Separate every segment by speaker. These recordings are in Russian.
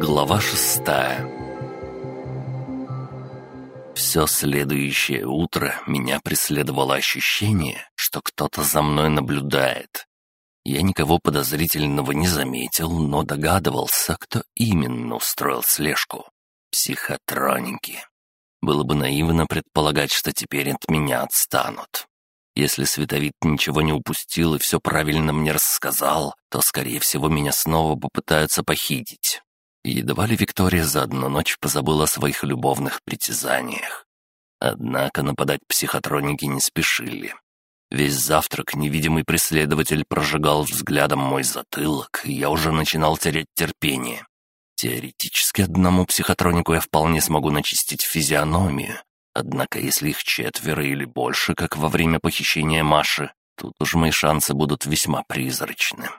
Speaker 1: Глава шестая Все следующее утро меня преследовало ощущение, что кто-то за мной наблюдает. Я никого подозрительного не заметил, но догадывался, кто именно устроил слежку. Психотроники. Было бы наивно предполагать, что теперь от меня отстанут. Если Световид ничего не упустил и все правильно мне рассказал, то, скорее всего, меня снова попытаются похитить. Едва ли Виктория за одну ночь позабыла о своих любовных притязаниях. Однако нападать психотроники не спешили. Весь завтрак невидимый преследователь прожигал взглядом мой затылок, и я уже начинал терять терпение. Теоретически одному психотронику я вполне смогу начистить физиономию, однако если их четверо или больше, как во время похищения Маши, тут уж мои шансы будут весьма призрачны.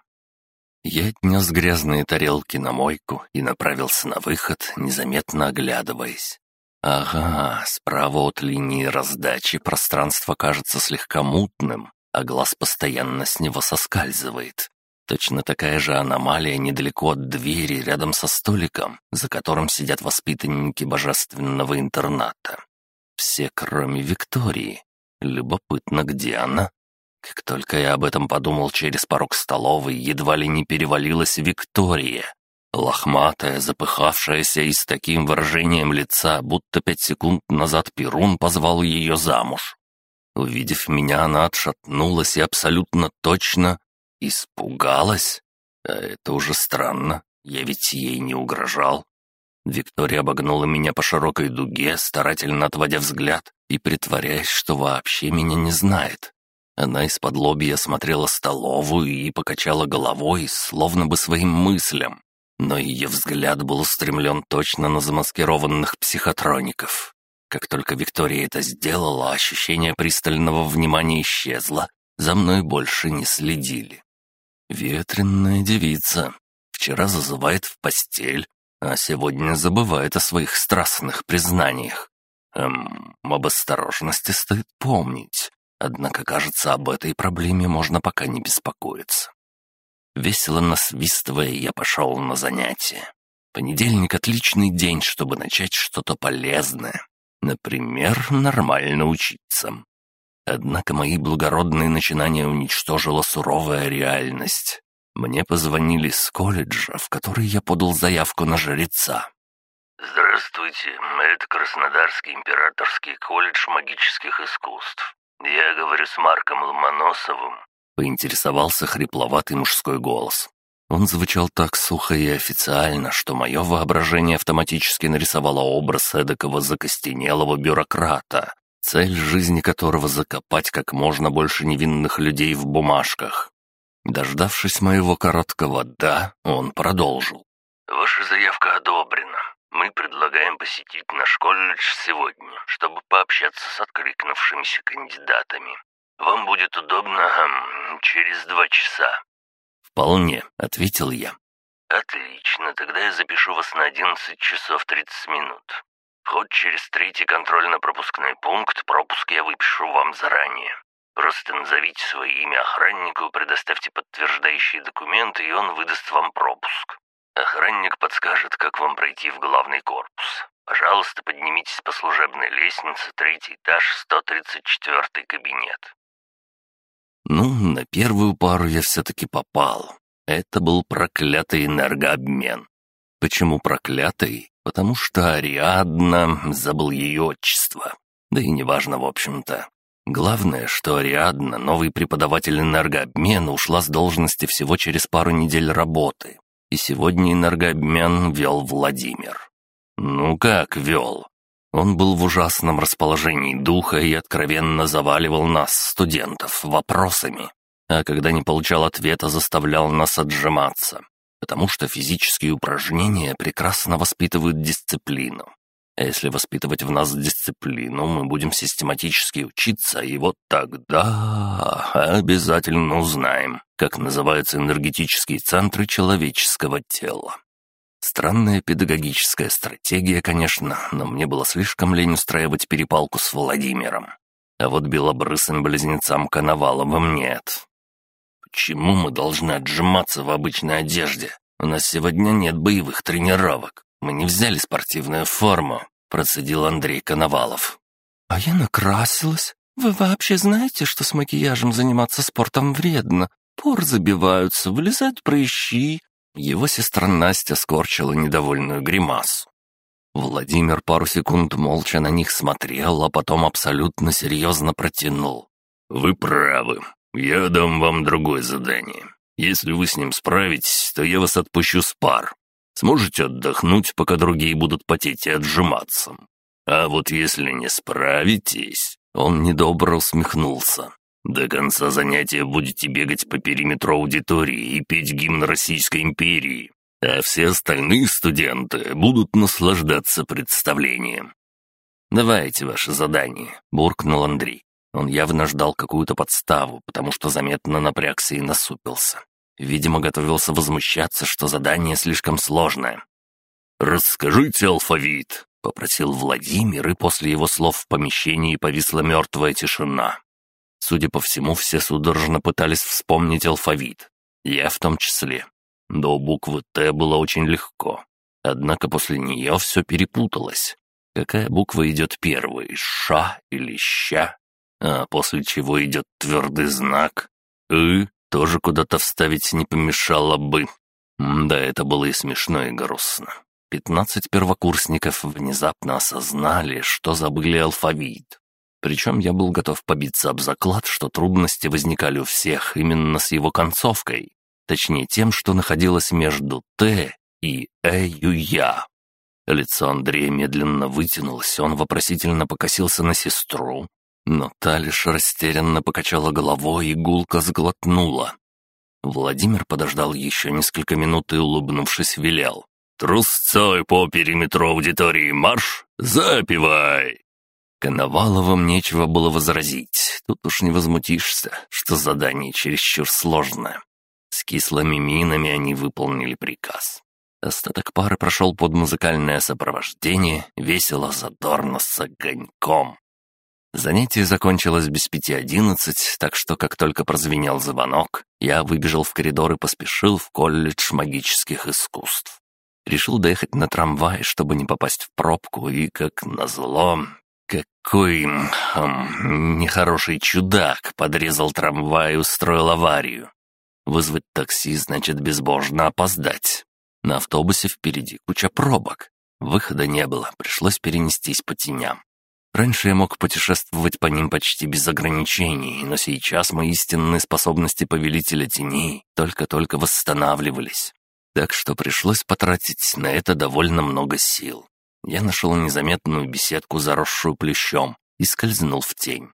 Speaker 1: Я отнес грязные тарелки на мойку и направился на выход, незаметно оглядываясь. Ага, справа от линии раздачи пространство кажется слегка мутным, а глаз постоянно с него соскальзывает. Точно такая же аномалия недалеко от двери, рядом со столиком, за которым сидят воспитанники божественного интерната. Все, кроме Виктории. Любопытно, где она? Как только я об этом подумал, через порог столовой едва ли не перевалилась Виктория. Лохматая, запыхавшаяся и с таким выражением лица, будто пять секунд назад Перун позвал ее замуж. Увидев меня, она отшатнулась и абсолютно точно Испугалась? А это уже странно. Я ведь ей не угрожал. Виктория обогнула меня по широкой дуге, старательно отводя взгляд и притворяясь, что вообще меня не знает. Она из-под лобья смотрела столовую и покачала головой, словно бы своим мыслям. Но ее взгляд был устремлен точно на замаскированных психотроников. Как только Виктория это сделала, ощущение пристального внимания исчезло, за мной больше не следили. Ветренная девица. Вчера зазывает в постель, а сегодня забывает о своих страстных признаниях. Эм, об осторожности стоит помнить. Однако, кажется, об этой проблеме можно пока не беспокоиться. Весело насвистывая, я пошел на занятия. Понедельник — отличный день, чтобы начать что-то полезное. Например, нормально учиться. Однако мои благородные начинания уничтожила суровая реальность. Мне позвонили с колледжа, в который я подал заявку на жреца.
Speaker 2: «Здравствуйте, это Краснодарский императорский колледж магических искусств. Я говорю с Марком Ломоносовым», —
Speaker 1: поинтересовался хрипловатый мужской голос. Он звучал так сухо и официально, что мое воображение автоматически нарисовало образ эдакого закостенелого бюрократа, цель жизни которого закопать как можно больше невинных людей в бумажках. Дождавшись моего короткого «да», он продолжил.
Speaker 2: «Ваша заявка одобрена. Мы предлагаем посетить наш колледж сегодня, чтобы пообщаться с откликнувшимися кандидатами. Вам будет удобно эм, через два часа».
Speaker 1: «Вполне», — ответил я.
Speaker 2: «Отлично, тогда я запишу вас на 11 часов 30 минут. Вход через третий контрольно-пропускной пункт, пропуск я выпишу вам заранее. Просто назовите свое имя охраннику, предоставьте подтверждающие документы, и он выдаст вам пропуск. Охранник подскажет, как вам пройти в главный корпус. Пожалуйста, поднимитесь по служебной лестнице, третий этаж, 134 кабинет.
Speaker 1: Ну, на первую пару я все-таки попал. Это был проклятый энергообмен. Почему проклятый? Потому что Ариадна забыл ее отчество. Да и неважно, в общем-то. Главное, что Ариадна, новый преподаватель энергообмена, ушла с должности всего через пару недель работы. И сегодня энергообмен вел Владимир. Ну как вел? Он был в ужасном расположении духа и откровенно заваливал нас, студентов, вопросами. А когда не получал ответа, заставлял нас отжиматься потому что физические упражнения прекрасно воспитывают дисциплину. А если воспитывать в нас дисциплину, мы будем систематически учиться, и вот тогда обязательно узнаем, как называются энергетические центры человеческого тела. Странная педагогическая стратегия, конечно, но мне было слишком лень устраивать перепалку с Владимиром. А вот белобрысым близнецам Коноваловым нет. Почему мы должны отжиматься в обычной одежде? у нас сегодня нет боевых тренировок. Мы не взяли спортивную форму», — процедил Андрей Коновалов.
Speaker 3: «А я накрасилась. Вы вообще знаете, что с макияжем заниматься спортом вредно? Пор забиваются, вылезают прыщи».
Speaker 1: Его сестра Настя скорчила недовольную гримасу. Владимир пару секунд молча на них смотрел, а потом абсолютно серьезно протянул. «Вы правы. Я дам вам другое задание. Если вы с ним справитесь, то я вас отпущу с пар. Сможете отдохнуть, пока другие будут потеть и отжиматься. А вот если не справитесь...» Он недобро усмехнулся. «До конца занятия будете бегать по периметру аудитории и петь гимн Российской империи, а все остальные студенты будут наслаждаться представлением». «Давайте ваше задание», — буркнул Андрей. Он явно ждал какую-то подставу, потому что заметно напрягся и насупился. Видимо, готовился возмущаться, что задание слишком сложное. «Расскажите алфавит», — попросил Владимир, и после его слов в помещении повисла мертвая тишина. Судя по всему, все судорожно пытались вспомнить алфавит. Я в том числе. До буквы «Т» было очень легко. Однако после нее все перепуталось. Какая буква идет первой, «Ша» или «Ща»? А после чего идет твердый знак «ы», тоже куда-то вставить не помешало бы. Да, это было и смешно, и грустно. Пятнадцать первокурсников внезапно осознали, что забыли алфавит. Причем я был готов побиться об заклад, что трудности возникали у всех именно с его концовкой. Точнее, тем, что находилось между «т» и «э-ю-я». Лицо Андрея медленно вытянулось, он вопросительно покосился на сестру, но та лишь растерянно покачала головой и гулко сглотнула. Владимир подождал еще несколько минут и, улыбнувшись, велел. «Трусцой по периметру аудитории марш! Запивай!» Коноваловым нечего было возразить. Тут уж не возмутишься, что задание чересчур сложное. С кислыми минами они выполнили приказ. Остаток пары прошел под музыкальное сопровождение, весело, задорно, с огоньком. Занятие закончилось без пяти одиннадцать, так что как только прозвенел звонок, я выбежал в коридор и поспешил в колледж магических искусств. Решил доехать на трамвай, чтобы не попасть в пробку, и, как назло, какой хм, нехороший чудак подрезал трамвай и устроил аварию. Вызвать такси значит безбожно опоздать. На автобусе впереди куча пробок. Выхода не было, пришлось перенестись по теням. Раньше я мог путешествовать по ним почти без ограничений, но сейчас мои истинные способности повелителя теней только-только восстанавливались. Так что пришлось потратить на это довольно много сил. Я нашел незаметную беседку, заросшую плющом, и скользнул в тень.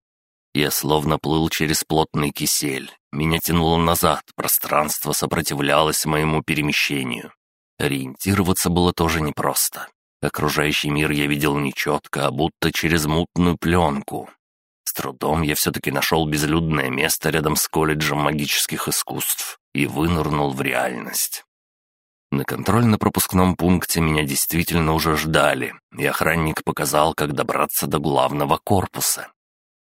Speaker 1: Я словно плыл через плотный кисель. Меня тянуло назад, пространство сопротивлялось моему перемещению. Ориентироваться было тоже непросто. Окружающий мир я видел нечетко, а будто через мутную пленку. С трудом я все-таки нашел безлюдное место рядом с колледжем магических искусств и вынырнул в реальность. На контрольно-пропускном пункте меня действительно уже ждали, и охранник показал, как добраться до главного корпуса.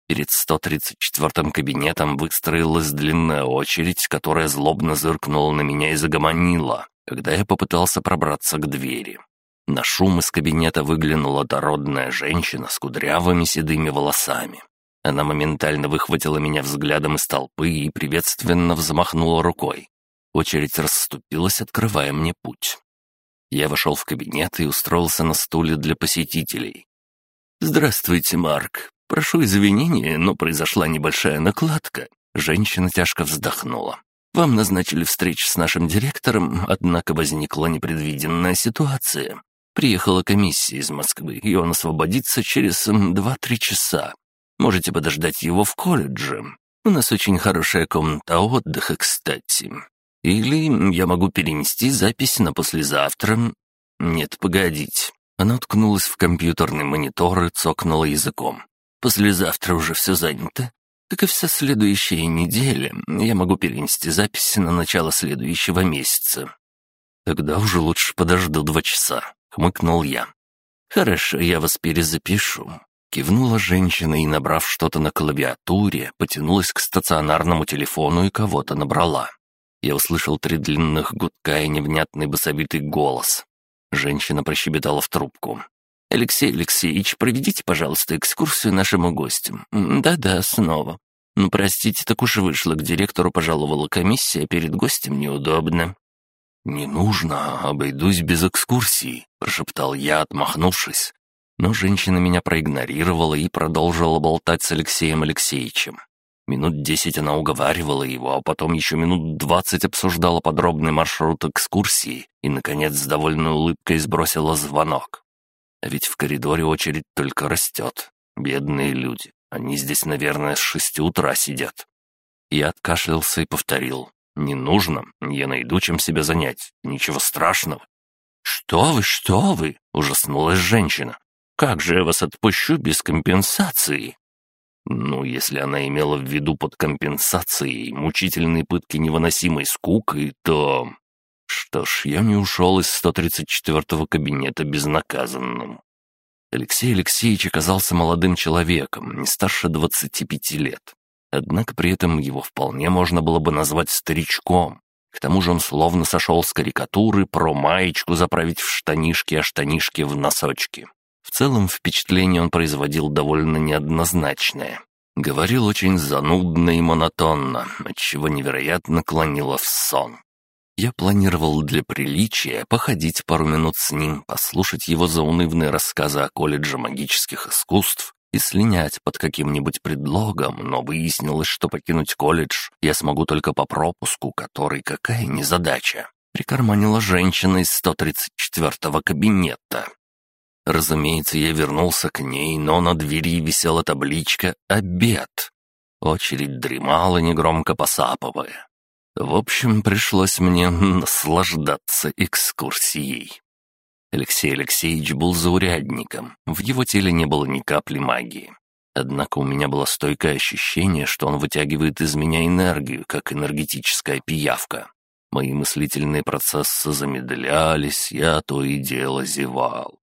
Speaker 1: Перед 134-м кабинетом выстроилась длинная очередь, которая злобно зыркнула на меня и загомонила, когда я попытался пробраться к двери. На шум из кабинета выглянула дородная женщина с кудрявыми седыми волосами. Она моментально выхватила меня взглядом из толпы и приветственно взмахнула рукой. Очередь расступилась, открывая мне путь. Я вошел в кабинет и устроился на стуле для посетителей. «Здравствуйте, Марк. Прошу извинения, но произошла небольшая накладка». Женщина тяжко вздохнула. «Вам назначили встречу с нашим директором, однако возникла непредвиденная ситуация. Приехала комиссия из Москвы, и он освободится через два-три часа. Можете подождать его в колледже. У нас очень хорошая комната отдыха, кстати. Или я могу перенести запись на послезавтра. Нет, погодите. Она уткнулась в компьютерный монитор и цокнула языком. Послезавтра уже все занято. Как и вся следующая неделя, я могу перенести запись на начало следующего месяца. Тогда уже лучше подожду два часа хмыкнул я. «Хорошо, я вас перезапишу». Кивнула женщина и, набрав что-то на клавиатуре, потянулась к стационарному телефону и кого-то набрала. Я услышал три длинных гудка и невнятный басовитый голос. Женщина прощебетала в трубку. «Алексей Алексеевич, проведите, пожалуйста, экскурсию нашему гостю». «Да-да, снова». «Ну, простите, так уж вышло, к директору пожаловала комиссия, а перед гостем неудобно». «Не нужно, обойдусь без экскурсии», — прошептал я, отмахнувшись. Но женщина меня проигнорировала и продолжила болтать с Алексеем Алексеевичем. Минут десять она уговаривала его, а потом еще минут двадцать обсуждала подробный маршрут экскурсии и, наконец, с довольной улыбкой сбросила звонок. А ведь в коридоре очередь только растет. Бедные люди. Они здесь, наверное, с шести утра сидят. Я откашлялся и повторил. «Не нужно. Я найду, чем себя занять. Ничего страшного». «Что вы, что вы?» — ужаснулась женщина. «Как же я вас отпущу без компенсации?» Ну, если она имела в виду под компенсацией мучительные пытки невыносимой скукой, то... Что ж, я не ушел из 134-го кабинета безнаказанным. Алексей Алексеевич оказался молодым человеком, не старше 25 лет. Однако при этом его вполне можно было бы назвать старичком. К тому же он словно сошел с карикатуры про маечку заправить в штанишки, а штанишки в носочки. В целом впечатление он производил довольно неоднозначное. Говорил очень занудно и монотонно, отчего невероятно клонило в сон. Я планировал для приличия походить пару минут с ним, послушать его заунывные рассказы о колледже магических искусств и слинять под каким-нибудь предлогом, но выяснилось, что покинуть колледж я смогу только по пропуску, который какая незадача. Прикарманила женщина из 134-го кабинета. Разумеется, я вернулся к ней, но на двери висела табличка «Обед». Очередь дремала, негромко посапывая. В общем, пришлось мне наслаждаться экскурсией. Алексей Алексеевич был заурядником, в его теле не было ни капли магии. Однако у меня было стойкое ощущение, что он вытягивает из меня энергию, как энергетическая пиявка. Мои мыслительные процессы замедлялись, я то и дело зевал.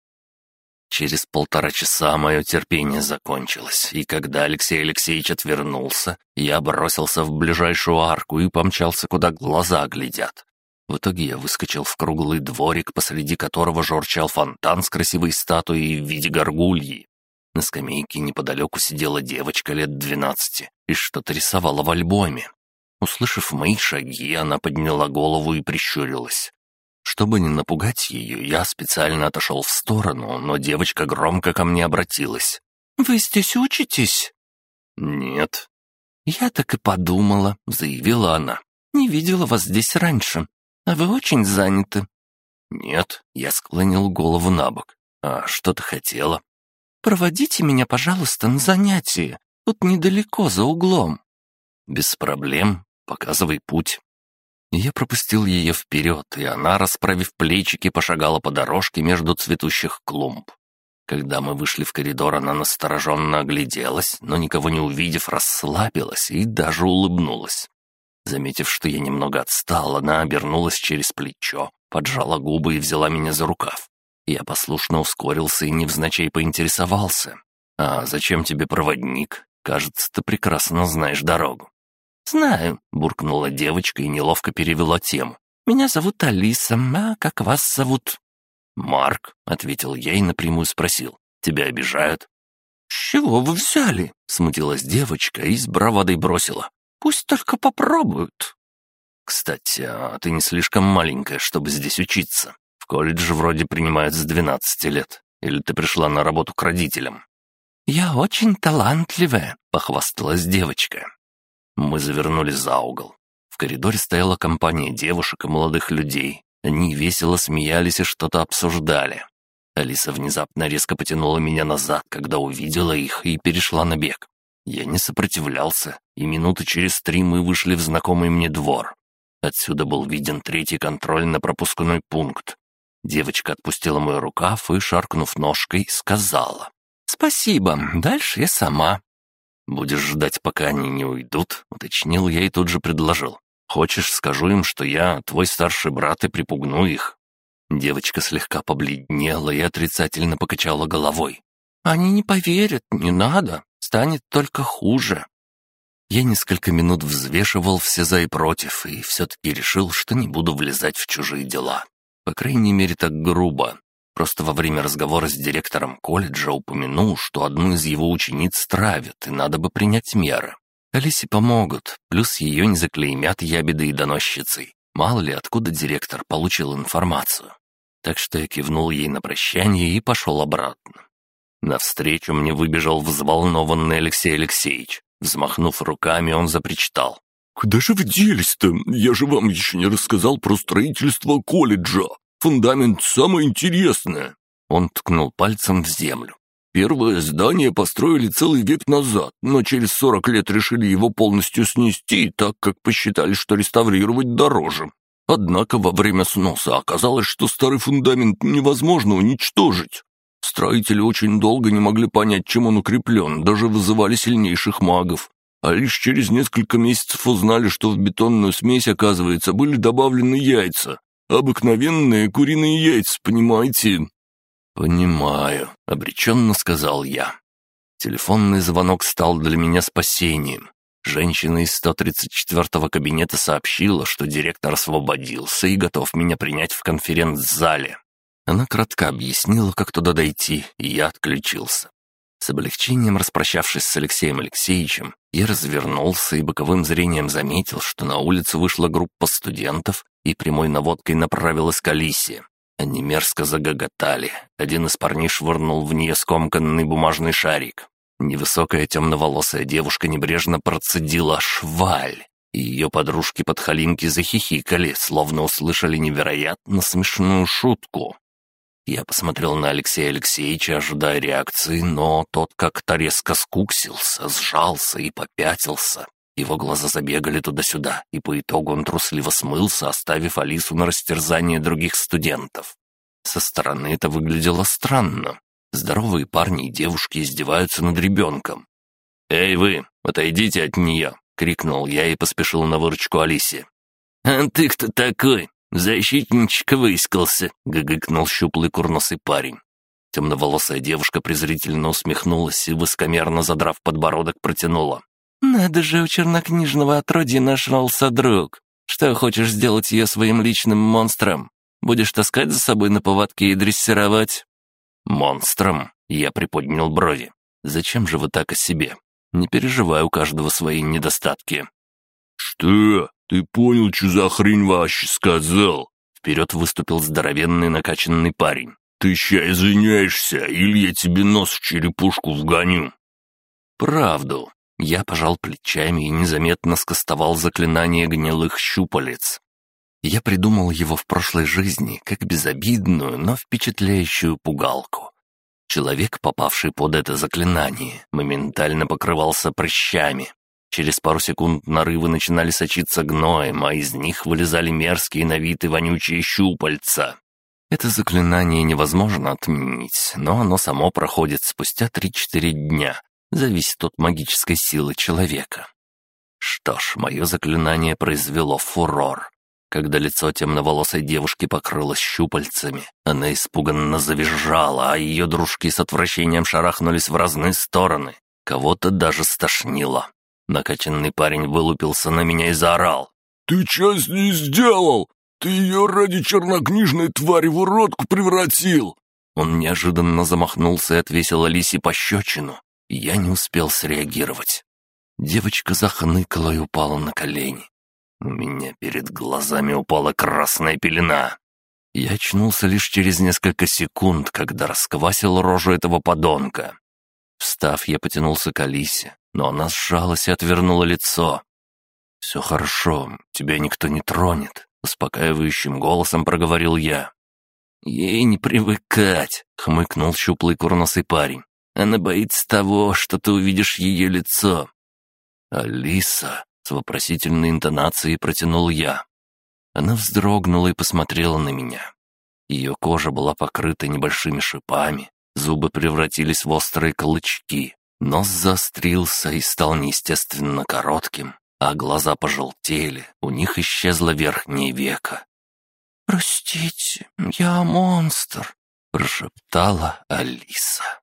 Speaker 1: Через полтора часа мое терпение закончилось, и когда Алексей Алексеевич отвернулся, я бросился в ближайшую арку и помчался, куда глаза глядят. В итоге я выскочил в круглый дворик, посреди которого журчал фонтан с красивой статуей в виде горгульи. На скамейке неподалеку сидела девочка лет двенадцати и что-то рисовала в альбоме. Услышав мои шаги, она подняла голову и прищурилась. Чтобы не напугать ее, я специально отошел в сторону, но девочка громко ко мне обратилась. «Вы здесь учитесь?» «Нет». «Я так и подумала», — заявила она. «Не видела вас здесь раньше. А вы очень заняты». «Нет», — я склонил голову на бок. «А что ты хотела?» «Проводите меня, пожалуйста, на занятие. Тут недалеко, за углом». «Без проблем. Показывай путь». Я пропустил ее вперед, и она, расправив плечики, пошагала по дорожке между цветущих клумб. Когда мы вышли в коридор, она настороженно огляделась, но никого не увидев, расслабилась и даже улыбнулась. Заметив, что я немного отстал, она обернулась через плечо, поджала губы и взяла меня за рукав. Я послушно ускорился и невзначай поинтересовался. «А зачем тебе проводник? Кажется, ты прекрасно знаешь дорогу». «Знаю», — буркнула девочка и неловко перевела тему. «Меня зовут Алиса, а как вас зовут?» «Марк», — ответил я и напрямую спросил. «Тебя обижают?» «С чего вы взяли?» — смутилась девочка и с бравадой бросила. «Пусть только попробуют». «Кстати, а ты не слишком маленькая, чтобы здесь учиться. В колледже вроде принимают с двенадцати лет. Или ты пришла на работу к родителям?» «Я очень талантливая», — похвасталась девочка. Мы завернули за угол. В коридоре стояла компания девушек и молодых людей. Они весело смеялись и что-то обсуждали. Алиса внезапно резко потянула меня назад, когда увидела их, и перешла на бег. Я не сопротивлялся, и минуты через три мы вышли в знакомый мне двор. Отсюда был виден третий контрольно-пропускной пункт. Девочка отпустила мой рукав и, шаркнув ножкой, сказала. «Спасибо, дальше я сама». «Будешь ждать, пока они не уйдут?» — уточнил я и тут же предложил. «Хочешь, скажу им, что я твой старший брат и припугну их?» Девочка слегка побледнела и отрицательно покачала головой. «Они не поверят, не надо, станет только хуже». Я несколько минут взвешивал все за и против и все-таки решил, что не буду влезать в чужие дела. По крайней мере, так грубо. Просто во время разговора с директором колледжа упомянул, что одну из его учениц травят, и надо бы принять меры. Алисе помогут, плюс ее не заклеймят ябедой и доносчицей. Мало ли, откуда директор получил информацию. Так что я кивнул ей на прощание и пошел обратно. Навстречу мне выбежал взволнованный Алексей Алексеевич. Взмахнув руками, он запричитал.
Speaker 4: «Куда же вы делись-то? Я же вам еще не рассказал про строительство колледжа. Фундамент самое интересное».
Speaker 1: Он ткнул пальцем в землю.
Speaker 4: Первое здание построили целый век назад, но через 40 лет решили его полностью снести, так как посчитали, что реставрировать дороже. Однако во время сноса оказалось, что старый фундамент невозможно уничтожить. Строители очень долго не могли понять, чем он укреплен, даже вызывали сильнейших магов. А лишь через несколько месяцев узнали, что в бетонную смесь, оказывается, были добавлены яйца. Обыкновенные куриные яйца, понимаете?
Speaker 1: «Понимаю», — обреченно сказал я. Телефонный звонок стал для меня спасением. Женщина из 134-го кабинета сообщила, что директор освободился и готов меня принять в конференц-зале. Она кратко объяснила, как туда дойти, и я отключился. С облегчением распрощавшись с Алексеем Алексеевичем, я развернулся и боковым зрением заметил, что на улице вышла группа студентов и прямой наводкой направилась к Алисе. Они мерзко загоготали. Один из парней швырнул в нее скомканный бумажный шарик. Невысокая темноволосая девушка небрежно процедила «шваль». И ее подружки-подхалимки захихикали, словно услышали невероятно смешную шутку. Я посмотрел на Алексея Алексеевича, ожидая реакции, но тот как-то резко скуксился, сжался и попятился. Его глаза забегали туда-сюда, и по итогу он трусливо смылся, оставив Алису на растерзание других студентов. Со стороны это выглядело странно. Здоровые парни и девушки издеваются над ребенком. «Эй вы, отойдите от нее!» — крикнул я и поспешил на выручку Алисе.
Speaker 2: «А ты кто такой? Защитничка выискался!»
Speaker 1: — гыгыкнул щуплый курносый парень. Темноволосая девушка презрительно усмехнулась и, высокомерно задрав подбородок, протянула.
Speaker 3: «Надо же, у чернокнижного отродья нашелся друг. Что, хочешь сделать ее своим личным монстром? Будешь таскать за собой на поводке и дрессировать?»
Speaker 1: «Монстром?» — я приподнял брови. «Зачем же вы так о себе? Не переживай, у каждого свои недостатки».
Speaker 4: «Что? Ты понял, что за хрень вообще сказал?»
Speaker 1: Вперед выступил здоровенный накачанный парень.
Speaker 4: «Ты ща извиняешься, или я тебе нос в черепушку вгоню?»
Speaker 1: «Правду. Я пожал плечами и незаметно скостовал заклинание гнилых щупалец. Я придумал его в прошлой жизни как безобидную, но впечатляющую пугалку. Человек, попавший под это заклинание, моментально покрывался прыщами. Через пару секунд нарывы начинали сочиться гноем, а из них вылезали мерзкие на вид и вонючие щупальца. Это заклинание невозможно отменить, но оно само проходит спустя 3-4 дня, зависит от магической силы человека. Что ж, мое заклинание произвело фурор. Когда лицо темноволосой девушки покрылось щупальцами, она испуганно завизжала, а ее дружки с отвращением шарахнулись в разные стороны. Кого-то даже стошнило. Накачанный парень вылупился на меня и заорал.
Speaker 4: «Ты что с ней сделал? Ты ее ради чернокнижной твари в уродку превратил!»
Speaker 1: Он неожиданно замахнулся и отвесил Алисе пощечину. Я не успел среагировать. Девочка захныкала и упала на колени. У меня перед глазами упала красная пелена. Я очнулся лишь через несколько секунд, когда расквасил рожу этого подонка. Встав, я потянулся к Алисе, но она сжалась и отвернула лицо. «Все хорошо, тебя никто не тронет», — успокаивающим голосом проговорил я.
Speaker 2: «Ей не привыкать», — хмыкнул щуплый курносый парень. Она боится того, что ты увидишь ее лицо».
Speaker 1: «Алиса», — с вопросительной интонацией протянул я. Она вздрогнула и посмотрела на меня. Ее кожа была покрыта небольшими шипами, зубы превратились в острые клычки, нос заострился и стал неестественно коротким, а глаза пожелтели, у них исчезло верхнее веко.
Speaker 3: «Простите, я монстр», —
Speaker 1: прошептала Алиса.